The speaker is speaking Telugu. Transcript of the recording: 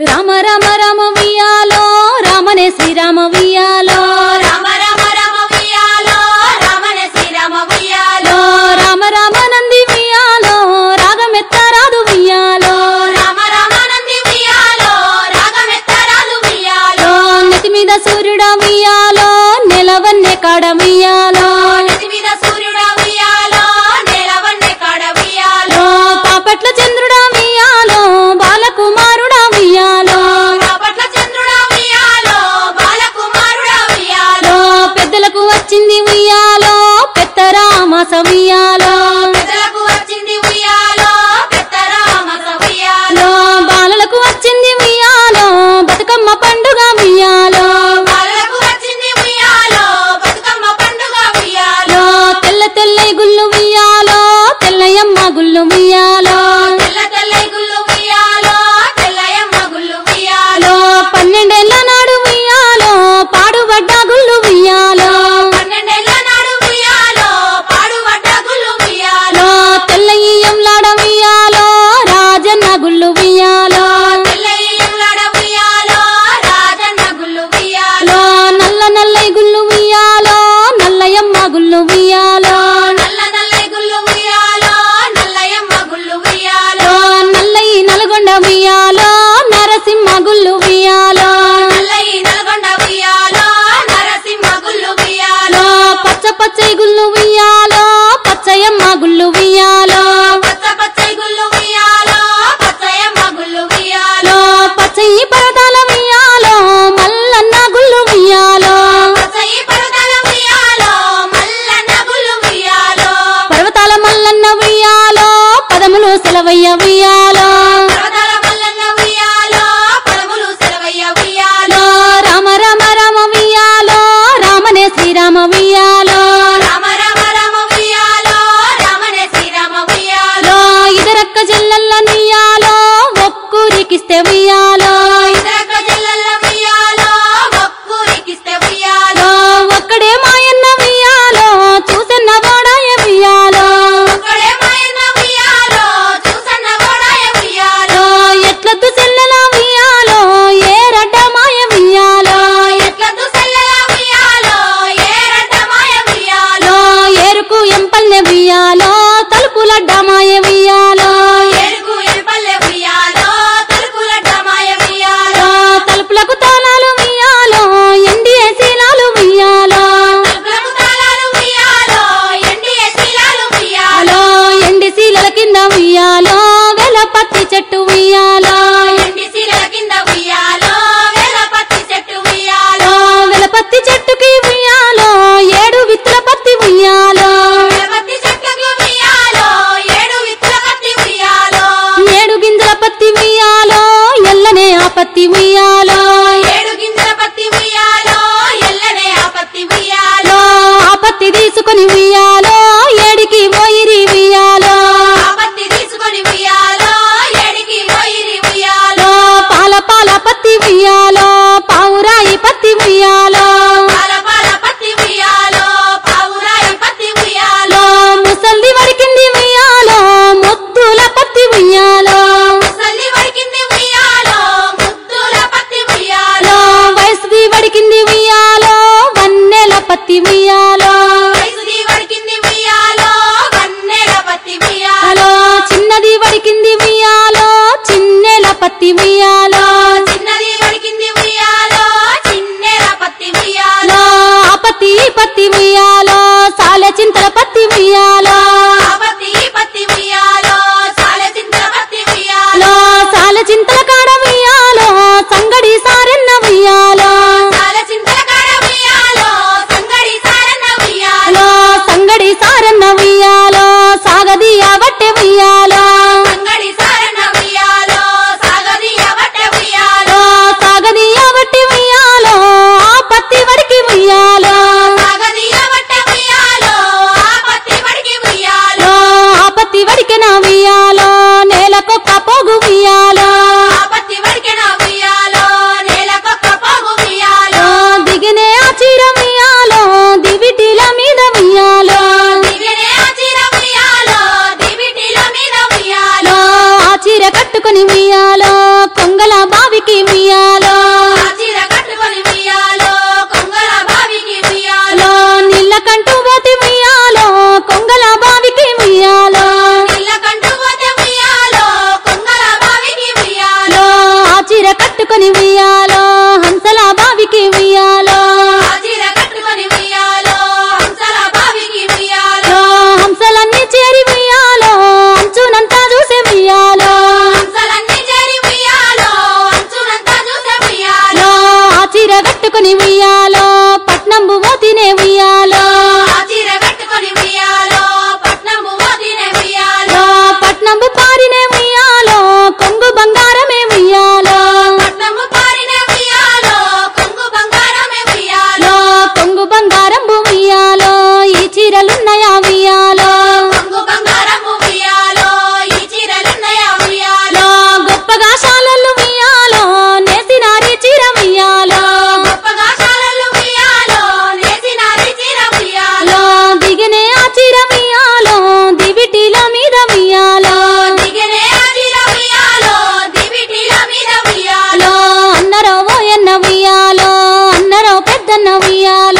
రామ రామ రామ వియాలో రామనే శ్రీరామ వియాలో రామ రామ రామ వియాలో రామనే శ్రీరామ వియాలో రామ రామ నంది వియాలో రాగమెత్త రాదు వియాలో రామ రామ నంది వియాలో రాగమెత్త రాదు వియాలో నితి మీద సూర్యుడ వియాలో నిలవన్నే కాడ వియాలో ya ఉయ్యాలో పట్నంబు మోతినే ఉయ్యాలో. పట్నంబు పారినే ఉయ్యాలో కొంగు బంగారమే ఉయ్యాలో. కొంగు బంగారమే ఉయ్యాలో. కొంగు బంగారం ఉయ్యాల